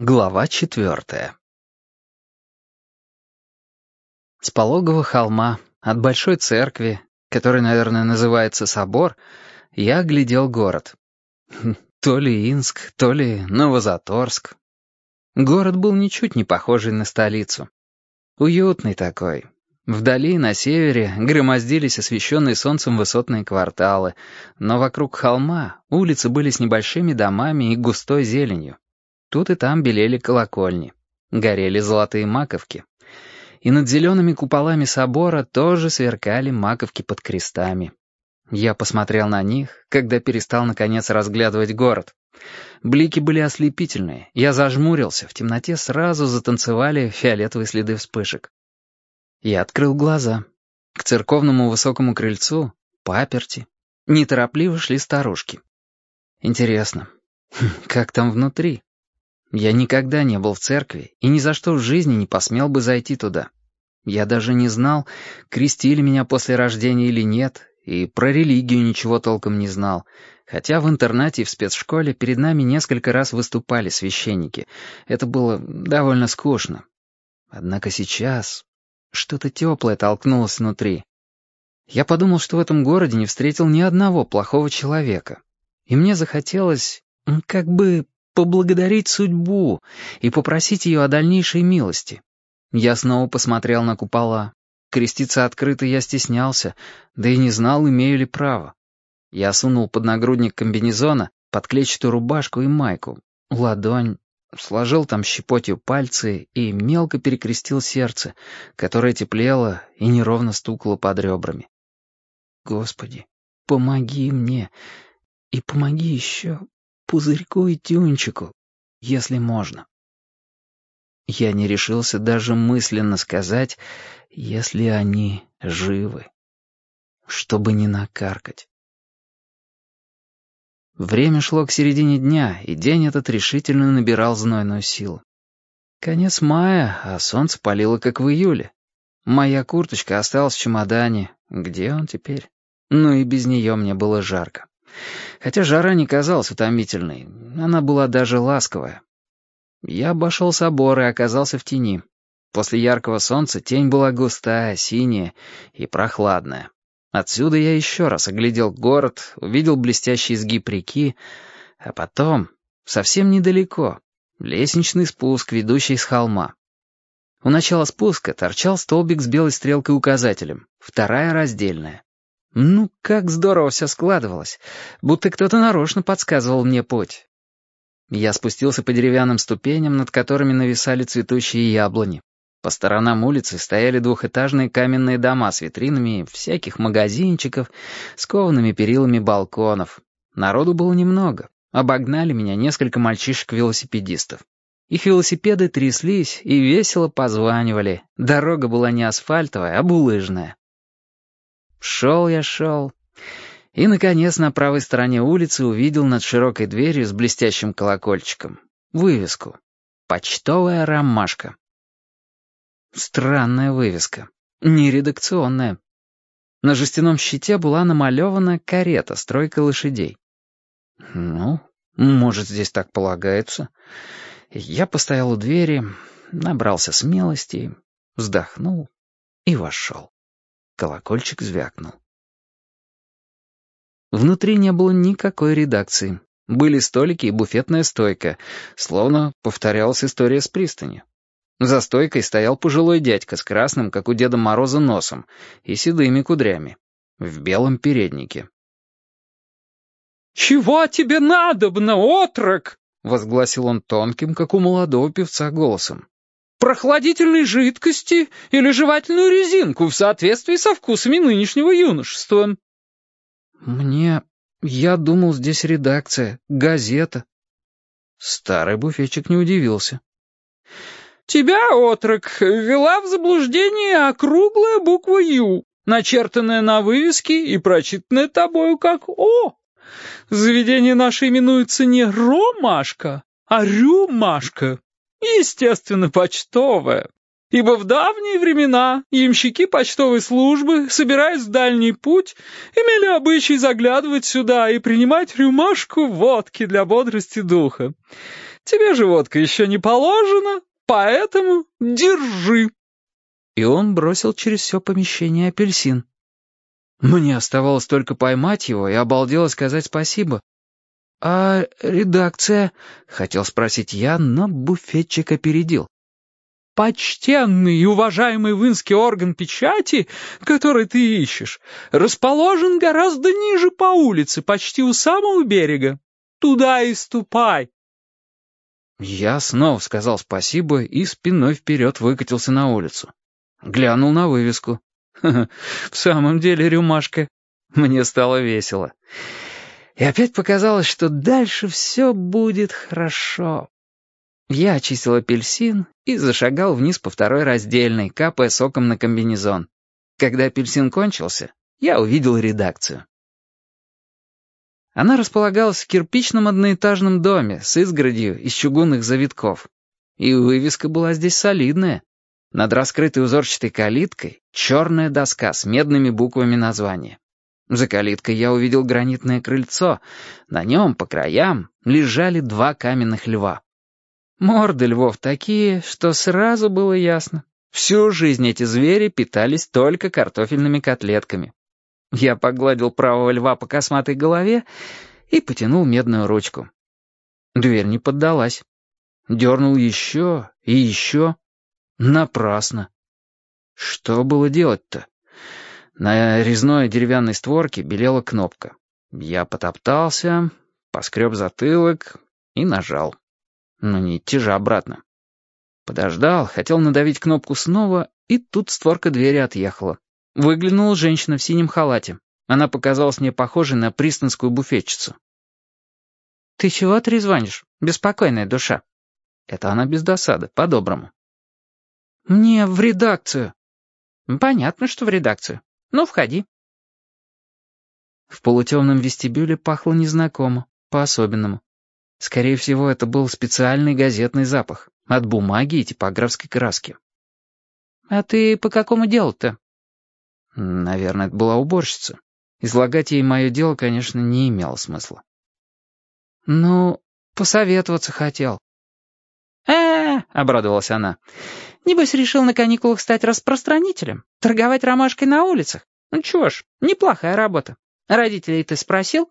Глава четвертая С пологого холма, от большой церкви, который, наверное, называется собор, я глядел город. Хм, то ли Инск, то ли Новозаторск. Город был ничуть не похожий на столицу. Уютный такой. Вдали, на севере, громоздились освещенные солнцем высотные кварталы, но вокруг холма улицы были с небольшими домами и густой зеленью. Тут и там белели колокольни, горели золотые маковки. И над зелеными куполами собора тоже сверкали маковки под крестами. Я посмотрел на них, когда перестал наконец разглядывать город. Блики были ослепительные. Я зажмурился, в темноте сразу затанцевали фиолетовые следы вспышек. Я открыл глаза. К церковному высокому крыльцу, паперти, неторопливо шли старушки. Интересно, как там внутри? Я никогда не был в церкви и ни за что в жизни не посмел бы зайти туда. Я даже не знал, крестили меня после рождения или нет, и про религию ничего толком не знал, хотя в интернате и в спецшколе перед нами несколько раз выступали священники. Это было довольно скучно. Однако сейчас что-то теплое толкнулось внутри. Я подумал, что в этом городе не встретил ни одного плохого человека. И мне захотелось как бы поблагодарить судьбу и попросить ее о дальнейшей милости. Я снова посмотрел на купола. Креститься открыто я стеснялся, да и не знал, имею ли право. Я сунул под нагрудник комбинезона, под клетчатую рубашку и майку, ладонь, сложил там щепотью пальцы и мелко перекрестил сердце, которое теплело и неровно стукало под ребрами. «Господи, помоги мне и помоги еще Пузырьку и Тюнчику, если можно. Я не решился даже мысленно сказать, если они живы, чтобы не накаркать. Время шло к середине дня, и день этот решительно набирал знойную силу. Конец мая, а солнце палило, как в июле. Моя курточка осталась в чемодане. Где он теперь? Ну и без нее мне было жарко. Хотя жара не казалась утомительной, она была даже ласковая. Я обошел собор и оказался в тени. После яркого солнца тень была густая, синяя и прохладная. Отсюда я еще раз оглядел город, увидел блестящий изгиб реки, а потом, совсем недалеко, лестничный спуск, ведущий с холма. У начала спуска торчал столбик с белой стрелкой указателем, вторая раздельная. Ну, как здорово все складывалось, будто кто-то нарочно подсказывал мне путь. Я спустился по деревянным ступеням, над которыми нависали цветущие яблони. По сторонам улицы стояли двухэтажные каменные дома с витринами всяких магазинчиков, с коваными перилами балконов. Народу было немного. Обогнали меня несколько мальчишек-велосипедистов. Их велосипеды тряслись и весело позванивали. Дорога была не асфальтовая, а булыжная. Шел я, шел. И, наконец, на правой стороне улицы увидел над широкой дверью с блестящим колокольчиком вывеску «Почтовая ромашка». Странная вывеска, нередакционная. На жестяном щите была намалевана карета с тройкой лошадей. Ну, может, здесь так полагается. Я постоял у двери, набрался смелости, вздохнул и вошел. Колокольчик звякнул. Внутри не было никакой редакции. Были столики и буфетная стойка, словно повторялась история с пристани. За стойкой стоял пожилой дядька с красным, как у Деда Мороза, носом и седыми кудрями, в белом переднике. «Чего тебе надобно, отрок?» — возгласил он тонким, как у молодого певца, голосом прохладительной жидкости или жевательную резинку в соответствии со вкусами нынешнего юношества». «Мне... Я думал, здесь редакция, газета». Старый буфетчик не удивился. «Тебя, отрок, ввела в заблуждение округлая буква «Ю», начертанная на вывеске и прочитанная тобою как «О». Заведение наше именуется не «Ромашка», а «Рюмашка». Естественно, почтовая. Ибо в давние времена ямщики почтовой службы, собираясь в дальний путь, имели обычай заглядывать сюда и принимать рюмашку водки для бодрости духа. тебе же водка еще не положена, поэтому держи». И он бросил через все помещение апельсин. Мне оставалось только поймать его и обалдело сказать спасибо. «А редакция?» — хотел спросить я, но буфетчик опередил. «Почтенный и уважаемый вынский орган печати, который ты ищешь, расположен гораздо ниже по улице, почти у самого берега. Туда и ступай!» Я снова сказал спасибо и спиной вперед выкатился на улицу. Глянул на вывеску. в самом деле рюмашка. Мне стало весело. И опять показалось, что дальше все будет хорошо. Я очистил апельсин и зашагал вниз по второй раздельной, капая соком на комбинезон. Когда апельсин кончился, я увидел редакцию. Она располагалась в кирпичном одноэтажном доме с изгородью из чугунных завитков. И вывеска была здесь солидная. Над раскрытой узорчатой калиткой черная доска с медными буквами названия. За калиткой я увидел гранитное крыльцо. На нем, по краям, лежали два каменных льва. Морды львов такие, что сразу было ясно. Всю жизнь эти звери питались только картофельными котлетками. Я погладил правого льва по косматой голове и потянул медную ручку. Дверь не поддалась. Дернул еще и еще. Напрасно. Что было делать-то? На резной деревянной створке белела кнопка. Я потоптался, поскреб затылок и нажал. Но не идти же обратно. Подождал, хотел надавить кнопку снова, и тут створка двери отъехала. Выглянула женщина в синем халате. Она показалась мне похожей на пристанскую буфетчицу. «Ты чего трезвонишь, беспокойная душа?» Это она без досады, по-доброму. «Мне в редакцию». «Понятно, что в редакцию. Ну, входи». В полутемном вестибюле пахло незнакомо, по-особенному. Скорее всего, это был специальный газетный запах, от бумаги и типографской краски. «А ты по какому делу-то?» Наверное, это была уборщица. Излагать ей мое дело, конечно, не имело смысла. «Ну, посоветоваться хотел». «Э-э-э», обрадовалась она, Небось, решил на каникулах стать распространителем, торговать ромашкой на улицах. Ну чего ж, неплохая работа. Родителей ты спросил?